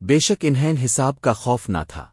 بے شک انہیں حساب کا خوف نہ تھا۔